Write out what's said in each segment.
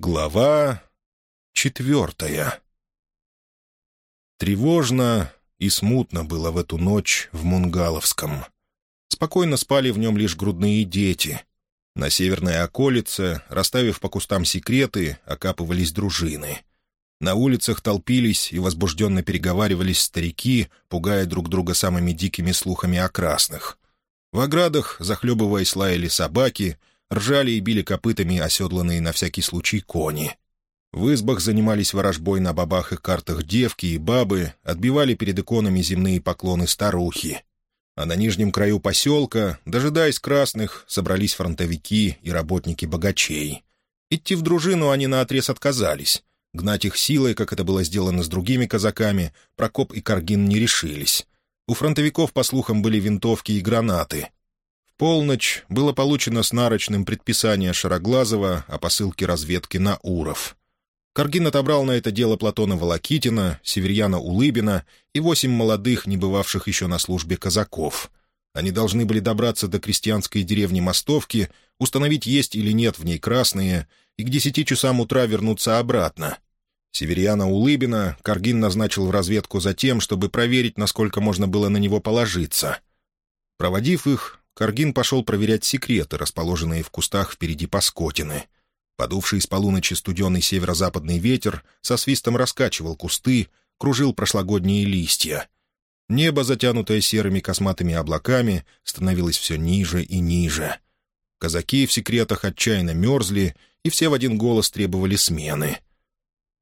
Глава четвертая Тревожно и смутно было в эту ночь в Мунгаловском. Спокойно спали в нем лишь грудные дети. На северной околице, расставив по кустам секреты, окапывались дружины. На улицах толпились и возбужденно переговаривались старики, пугая друг друга самыми дикими слухами о красных. В оградах, захлебываясь, лаяли собаки, ржали и били копытами оседланные на всякий случай кони. В избах занимались ворожбой на бабах и картах девки и бабы, отбивали перед иконами земные поклоны старухи. А на нижнем краю поселка, дожидаясь красных, собрались фронтовики и работники богачей. Идти в дружину они наотрез отказались. Гнать их силой, как это было сделано с другими казаками, Прокоп и Каргин не решились. У фронтовиков, по слухам, были винтовки и гранаты. Полночь было получено с нарочным предписание Шароглазова о посылке разведки на Уров. Каргин отобрал на это дело Платона Волокитина, Северьяна Улыбина и восемь молодых, не бывавших еще на службе казаков. Они должны были добраться до крестьянской деревни Мостовки, установить, есть или нет в ней красные, и к десяти часам утра вернуться обратно. Северьяна Улыбина Каргин назначил в разведку за тем, чтобы проверить, насколько можно было на него положиться. Проводив их, Каргин пошел проверять секреты, расположенные в кустах впереди Паскотины — Подувший из полуночи студеный северо-западный ветер со свистом раскачивал кусты, кружил прошлогодние листья. Небо, затянутое серыми косматыми облаками, становилось все ниже и ниже. Казаки в секретах отчаянно мерзли, и все в один голос требовали смены.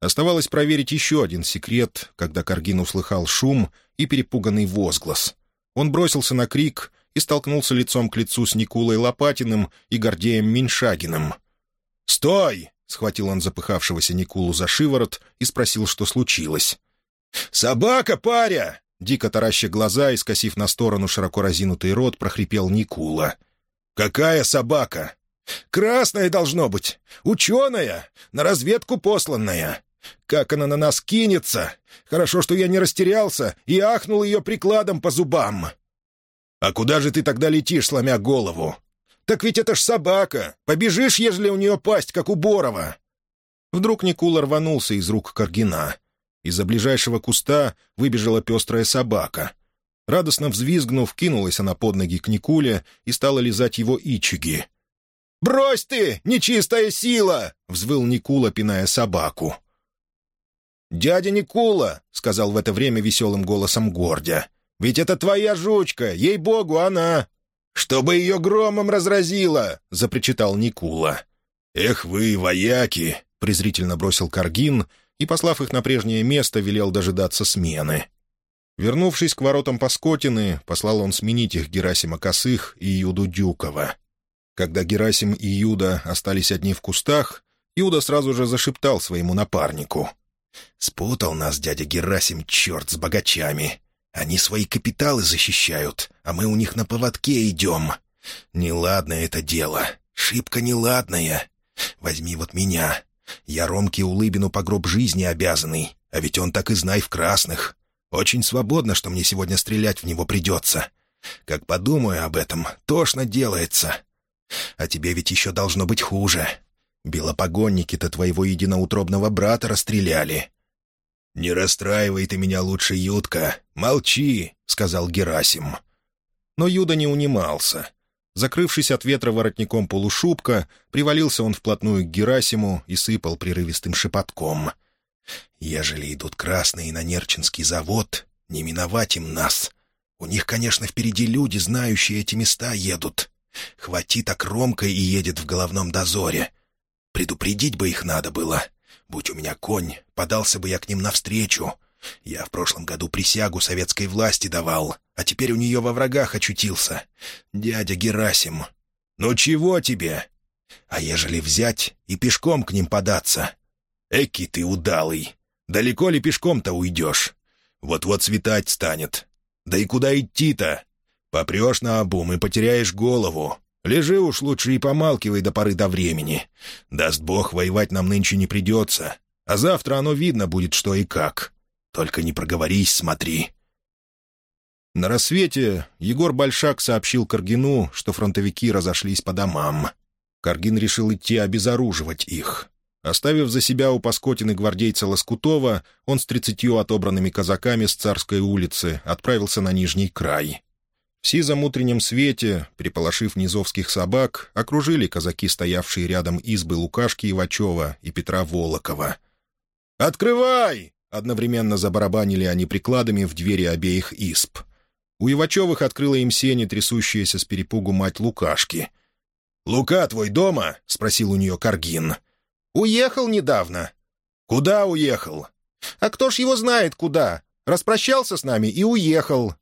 Оставалось проверить еще один секрет, когда Каргин услыхал шум и перепуганный возглас. Он бросился на крик и столкнулся лицом к лицу с Никулой Лопатиным и Гордеем Меньшагиным — «Стой!» — схватил он запыхавшегося Никулу за шиворот и спросил, что случилось. «Собака, паря!» — дико тараща глаза и скосив на сторону широко разинутый рот, прохрипел Никула. «Какая собака?» «Красная должно быть. Ученая. На разведку посланная. Как она на нас кинется! Хорошо, что я не растерялся и ахнул ее прикладом по зубам». «А куда же ты тогда летишь, сломя голову?» «Так ведь это ж собака! Побежишь, ежели у нее пасть, как у Борова!» Вдруг Никула рванулся из рук Каргина. Из-за ближайшего куста выбежала пестрая собака. Радостно взвизгнув, кинулась она под ноги к Никуле и стала лизать его ичиги. «Брось ты, нечистая сила!» — взвыл Никула, пиная собаку. «Дядя Никула!» — сказал в это время веселым голосом Гордя. «Ведь это твоя жучка, ей-богу, она!» «Чтобы ее громом разразило!» — запричитал Никула. «Эх вы, вояки!» — презрительно бросил Каргин и, послав их на прежнее место, велел дожидаться смены. Вернувшись к воротам Паскотины, послал он сменить их Герасима Косых и Юду Дюкова. Когда Герасим и Юда остались одни в кустах, Юда сразу же зашептал своему напарнику. «Спутал нас дядя Герасим, черт, с богачами. Они свои капиталы защищают, а мы у них на поводке идем. Неладное это дело, шибко неладное. Возьми вот меня. Я Ромке Улыбину по гроб жизни обязанный, а ведь он так и знай в красных. Очень свободно, что мне сегодня стрелять в него придется. Как подумаю об этом, тошно делается. А тебе ведь еще должно быть хуже. Белопогонники-то твоего единоутробного брата расстреляли. «Не расстраивай ты меня лучше, Ютка. Молчи», — сказал Герасим. Но Юда не унимался. Закрывшись от ветра воротником полушубка, привалился он вплотную к Герасиму и сыпал прерывистым шепотком. «Ежели идут красные на Нерчинский завод, не миновать им нас. У них, конечно, впереди люди, знающие эти места, едут. Хвати так Ромка и едет в головном дозоре. Предупредить бы их надо было. Будь у меня конь, подался бы я к ним навстречу. Я в прошлом году присягу советской власти давал, а теперь у нее во врагах очутился. Дядя Герасим. Ну чего тебе? А ежели взять и пешком к ним податься? Эки ты удалый. Далеко ли пешком-то уйдешь? Вот-вот светать станет. Да и куда идти-то? Попрешь на обум и потеряешь голову. Лежи уж лучше и помалкивай до поры до времени. Даст Бог, воевать нам нынче не придется. А завтра оно видно будет, что и как. Только не проговорись, смотри». На рассвете Егор Большак сообщил Каргину, что фронтовики разошлись по домам. Каргин решил идти обезоруживать их. Оставив за себя у Паскотины гвардейца Лоскутова, он с тридцатью отобранными казаками с Царской улицы отправился на Нижний край. В сизом утреннем свете, приполошив низовских собак, окружили казаки, стоявшие рядом избы Лукашки Ивачева и Петра Волокова. «Открывай!» — одновременно забарабанили они прикладами в двери обеих изб. У Ивачевых открыла им сени, трясущаяся с перепугу мать Лукашки. «Лука твой дома?» — спросил у нее Каргин. «Уехал недавно». «Куда уехал?» «А кто ж его знает, куда? Распрощался с нами и уехал».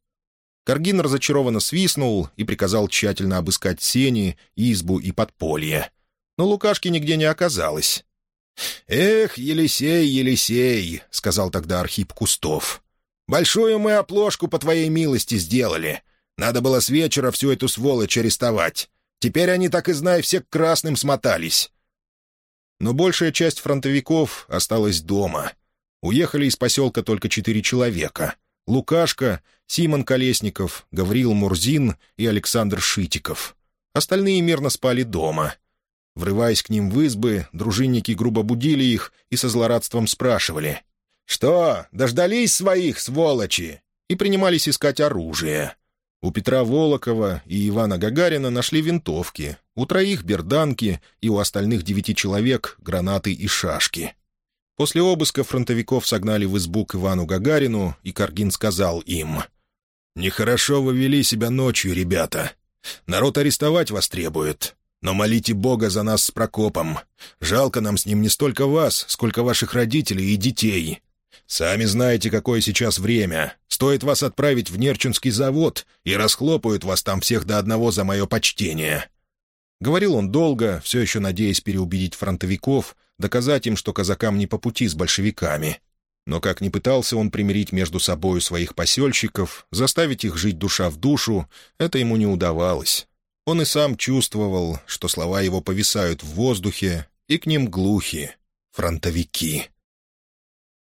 Каргин разочарованно свистнул и приказал тщательно обыскать сени, избу и подполье. Но Лукашки нигде не оказалось. «Эх, Елисей, Елисей!» — сказал тогда Архип Кустов. «Большую мы оплошку по твоей милости сделали. Надо было с вечера всю эту сволочь арестовать. Теперь они, так и знай, все к красным смотались. Но большая часть фронтовиков осталась дома. Уехали из поселка только четыре человека. Лукашка, Симон Колесников, Гаврил Мурзин и Александр Шитиков. Остальные мирно спали дома. Врываясь к ним в избы, дружинники грубо будили их и со злорадством спрашивали. «Что, дождались своих, сволочи?» и принимались искать оружие. У Петра Волокова и Ивана Гагарина нашли винтовки, у троих — берданки и у остальных девяти человек — гранаты и шашки. После обыска фронтовиков согнали в избу к Ивану Гагарину, и Каргин сказал им. «Нехорошо вы вели себя ночью, ребята. Народ арестовать вас требует. Но молите Бога за нас с Прокопом. Жалко нам с ним не столько вас, сколько ваших родителей и детей. Сами знаете, какое сейчас время. Стоит вас отправить в Нерчинский завод, и расхлопают вас там всех до одного за мое почтение». Говорил он долго, все еще надеясь переубедить фронтовиков, доказать им, что казакам не по пути с большевиками. Но как ни пытался он примирить между собою своих посельщиков, заставить их жить душа в душу, это ему не удавалось. Он и сам чувствовал, что слова его повисают в воздухе, и к ним глухи фронтовики.